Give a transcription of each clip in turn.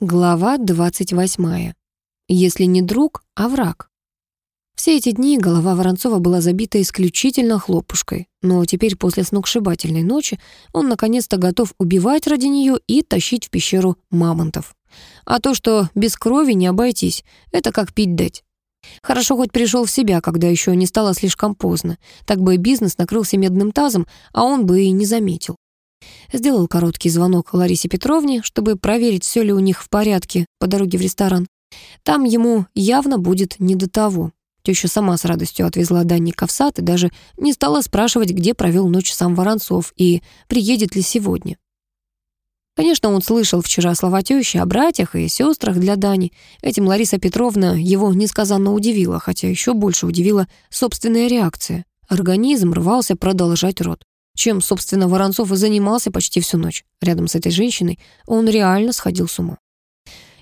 Глава 28. Если не друг, а враг. Все эти дни голова Воронцова была забита исключительно хлопушкой, но теперь после сногсшибательной ночи он наконец-то готов убивать ради нее и тащить в пещеру мамонтов. А то, что без крови не обойтись, это как пить дать. Хорошо хоть пришел в себя, когда еще не стало слишком поздно. Так бы бизнес накрылся медным тазом, а он бы и не заметил. Сделал короткий звонок Ларисе Петровне, чтобы проверить, все ли у них в порядке по дороге в ресторан. Там ему явно будет не до того. Теща сама с радостью отвезла Данника в сад и даже не стала спрашивать, где провел ночь сам Воронцов и приедет ли сегодня. Конечно, он слышал вчера слова тещи о братьях и сестрах для Дани. Этим Лариса Петровна его несказанно удивила, хотя еще больше удивила собственная реакция. Организм рвался продолжать род чем, собственно, Воронцов и занимался почти всю ночь. Рядом с этой женщиной он реально сходил с ума.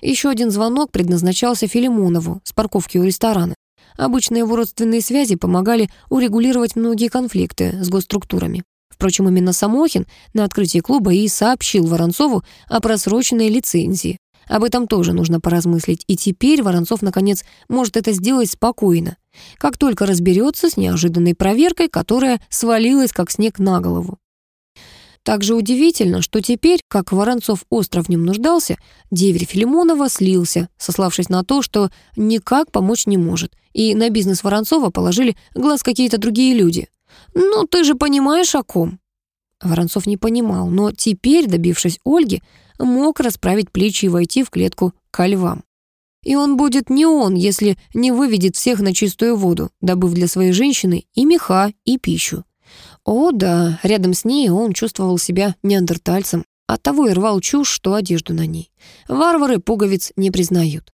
Еще один звонок предназначался Филимонову с парковки у ресторана. Обычно его родственные связи помогали урегулировать многие конфликты с госструктурами. Впрочем, именно Самохин на открытии клуба и сообщил Воронцову о просроченной лицензии. Об этом тоже нужно поразмыслить, и теперь Воронцов, наконец, может это сделать спокойно, как только разберется с неожиданной проверкой, которая свалилась как снег на голову. Также удивительно, что теперь, как Воронцов остро в нем нуждался, деверь Филимонова слился, сославшись на то, что никак помочь не может, и на бизнес Воронцова положили глаз какие-то другие люди. «Ну, ты же понимаешь, о ком?» Воронцов не понимал, но теперь, добившись Ольги, мог расправить плечи и войти в клетку ко львам. И он будет не он, если не выведет всех на чистую воду, добыв для своей женщины и меха, и пищу. О да, рядом с ней он чувствовал себя неандертальцем, оттого и рвал чушь, что одежду на ней. Варвары пуговиц не признают.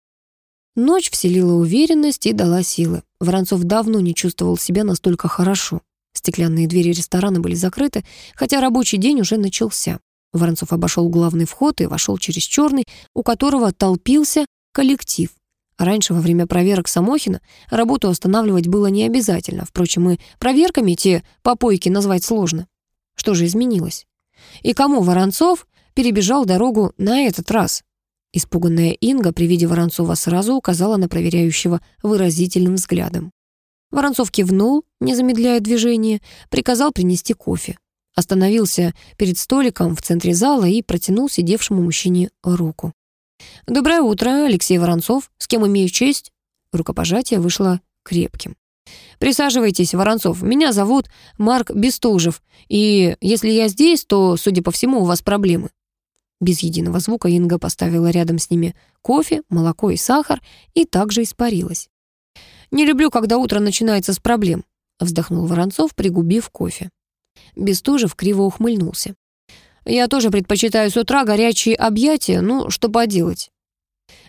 Ночь вселила уверенность и дала силы. Воронцов давно не чувствовал себя настолько хорошо. Стеклянные двери ресторана были закрыты, хотя рабочий день уже начался. Воронцов обошел главный вход и вошел через черный, у которого толпился коллектив. Раньше, во время проверок Самохина, работу останавливать было не обязательно. Впрочем, и проверками те попойки назвать сложно. Что же изменилось? И кому Воронцов перебежал дорогу на этот раз? Испуганная Инга при виде Воронцова сразу указала на проверяющего выразительным взглядом. Воронцов кивнул, не замедляя движение, приказал принести кофе. Остановился перед столиком в центре зала и протянул сидевшему мужчине руку. «Доброе утро, Алексей Воронцов. С кем имею честь?» Рукопожатие вышло крепким. «Присаживайтесь, Воронцов. Меня зовут Марк Бестужев. И если я здесь, то, судя по всему, у вас проблемы». Без единого звука Инга поставила рядом с ними кофе, молоко и сахар и также испарилась. «Не люблю, когда утро начинается с проблем», — вздохнул Воронцов, пригубив кофе. Бестужев криво ухмыльнулся. «Я тоже предпочитаю с утра горячие объятия, ну, что поделать».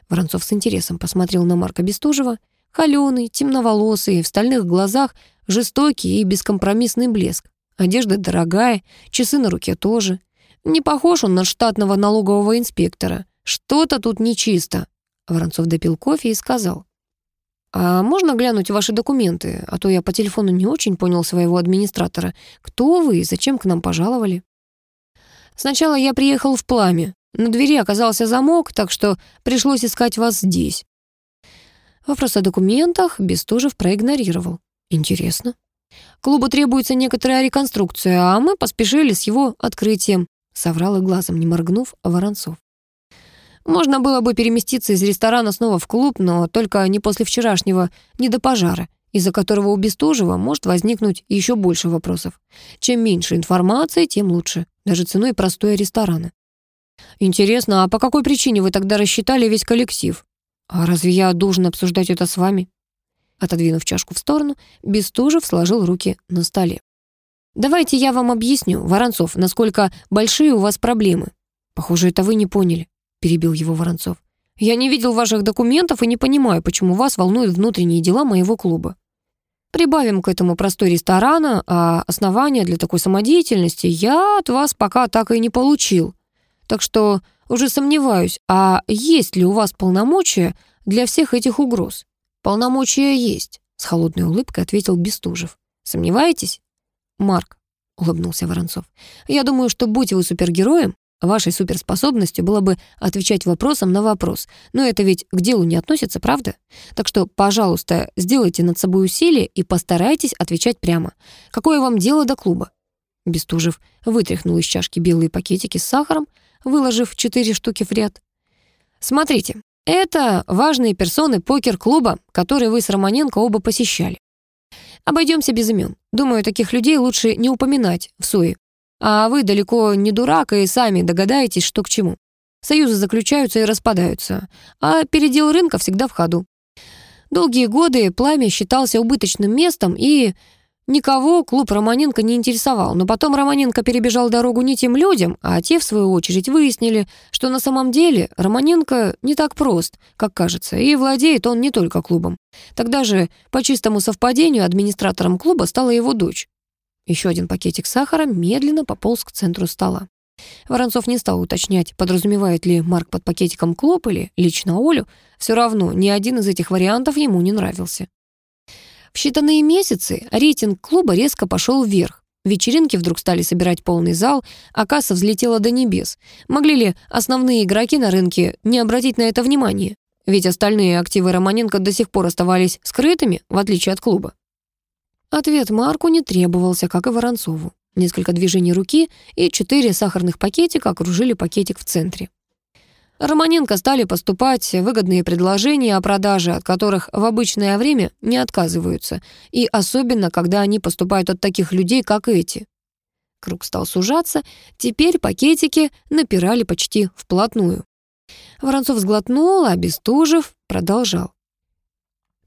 Воронцов с интересом посмотрел на Марка Бестужева. Холёный, темноволосый, в стальных глазах жестокий и бескомпромиссный блеск. Одежда дорогая, часы на руке тоже. Не похож он на штатного налогового инспектора. Что-то тут нечисто. Воронцов допил кофе и сказал. «А можно глянуть ваши документы? А то я по телефону не очень понял своего администратора. Кто вы и зачем к нам пожаловали?» «Сначала я приехал в пламя. На двери оказался замок, так что пришлось искать вас здесь». Вопрос о документах Бестужев проигнорировал. «Интересно. Клубу требуется некоторая реконструкция, а мы поспешили с его открытием», соврал и глазом не моргнув Воронцов. Можно было бы переместиться из ресторана снова в клуб, но только не после вчерашнего не до пожара, из-за которого у Бестужева может возникнуть еще больше вопросов. Чем меньше информации, тем лучше, даже ценой простой ресторана. Интересно, а по какой причине вы тогда рассчитали весь коллектив? А разве я должен обсуждать это с вами? Отодвинув чашку в сторону, Бестужев сложил руки на столе. «Давайте я вам объясню, Воронцов, насколько большие у вас проблемы. Похоже, это вы не поняли. — перебил его Воронцов. «Я не видел ваших документов и не понимаю, почему вас волнуют внутренние дела моего клуба. Прибавим к этому простой ресторана, а основания для такой самодеятельности я от вас пока так и не получил. Так что уже сомневаюсь, а есть ли у вас полномочия для всех этих угроз? Полномочия есть, с холодной улыбкой ответил Бестужев. Сомневаетесь? Марк, улыбнулся Воронцов. Я думаю, что будь вы супергероем, Вашей суперспособностью было бы отвечать вопросом на вопрос. Но это ведь к делу не относится, правда? Так что, пожалуйста, сделайте над собой усилие и постарайтесь отвечать прямо. Какое вам дело до клуба? Бестужев вытряхнул из чашки белые пакетики с сахаром, выложив четыре штуки в ряд. Смотрите, это важные персоны покер-клуба, который вы с Романенко оба посещали. Обойдемся без имен. Думаю, таких людей лучше не упоминать в суе. А вы далеко не дурак и сами догадаетесь, что к чему. Союзы заключаются и распадаются, а передел рынка всегда в ходу. Долгие годы пламя считался убыточным местом, и никого клуб Романенко не интересовал. Но потом Романенко перебежал дорогу не тем людям, а те, в свою очередь, выяснили, что на самом деле Романенко не так прост, как кажется, и владеет он не только клубом. Тогда же, по чистому совпадению, администратором клуба стала его дочь. Еще один пакетик сахара медленно пополз к центру стола. Воронцов не стал уточнять, подразумевает ли Марк под пакетиком Клоп или лично Олю. Все равно ни один из этих вариантов ему не нравился. В считанные месяцы рейтинг клуба резко пошел вверх. Вечеринки вдруг стали собирать полный зал, а касса взлетела до небес. Могли ли основные игроки на рынке не обратить на это внимание? Ведь остальные активы Романенко до сих пор оставались скрытыми, в отличие от клуба. Ответ Марку не требовался, как и Воронцову. Несколько движений руки и четыре сахарных пакетика окружили пакетик в центре. Романенко стали поступать выгодные предложения о продаже, от которых в обычное время не отказываются, и особенно, когда они поступают от таких людей, как эти. Круг стал сужаться, теперь пакетики напирали почти вплотную. Воронцов сглотнул, Бестужев продолжал.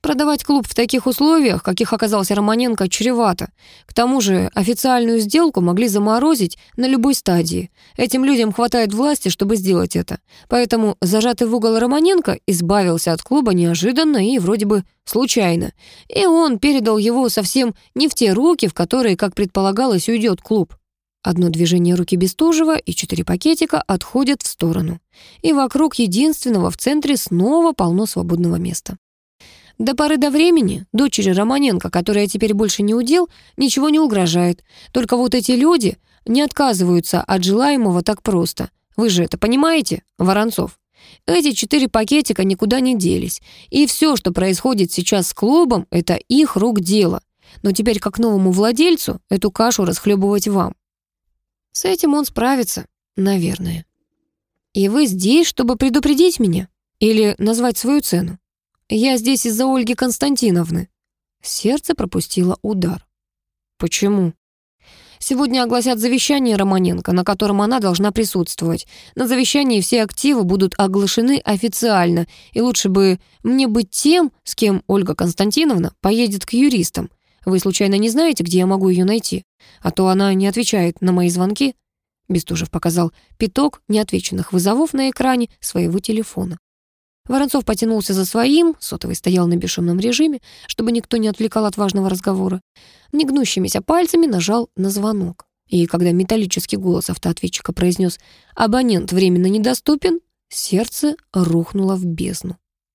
Продавать клуб в таких условиях, каких оказался Романенко, чревато. К тому же официальную сделку могли заморозить на любой стадии. Этим людям хватает власти, чтобы сделать это. Поэтому зажатый в угол Романенко избавился от клуба неожиданно и вроде бы случайно. И он передал его совсем не в те руки, в которые, как предполагалось, уйдет клуб. Одно движение руки Бестужева и четыре пакетика отходят в сторону. И вокруг единственного в центре снова полно свободного места. До поры до времени дочери Романенко, которая теперь больше не удел, ничего не угрожает. Только вот эти люди не отказываются от желаемого так просто. Вы же это понимаете, Воронцов? Эти четыре пакетика никуда не делись. И все, что происходит сейчас с клубом, это их рук дело. Но теперь, как новому владельцу, эту кашу расхлебывать вам. С этим он справится, наверное. И вы здесь, чтобы предупредить меня? Или назвать свою цену? Я здесь из-за Ольги Константиновны». Сердце пропустило удар. «Почему?» Сегодня огласят завещание Романенко, на котором она должна присутствовать. На завещании все активы будут оглашены официально, и лучше бы мне быть тем, с кем Ольга Константиновна поедет к юристам. Вы случайно не знаете, где я могу ее найти? А то она не отвечает на мои звонки». Бестужев показал пяток неотвеченных вызовов на экране своего телефона. Воронцов потянулся за своим, сотовый стоял на бесшумном режиме, чтобы никто не отвлекал от важного разговора. Негнущимися пальцами нажал на звонок. И когда металлический голос автоответчика произнес «Абонент временно недоступен», сердце рухнуло в бездну.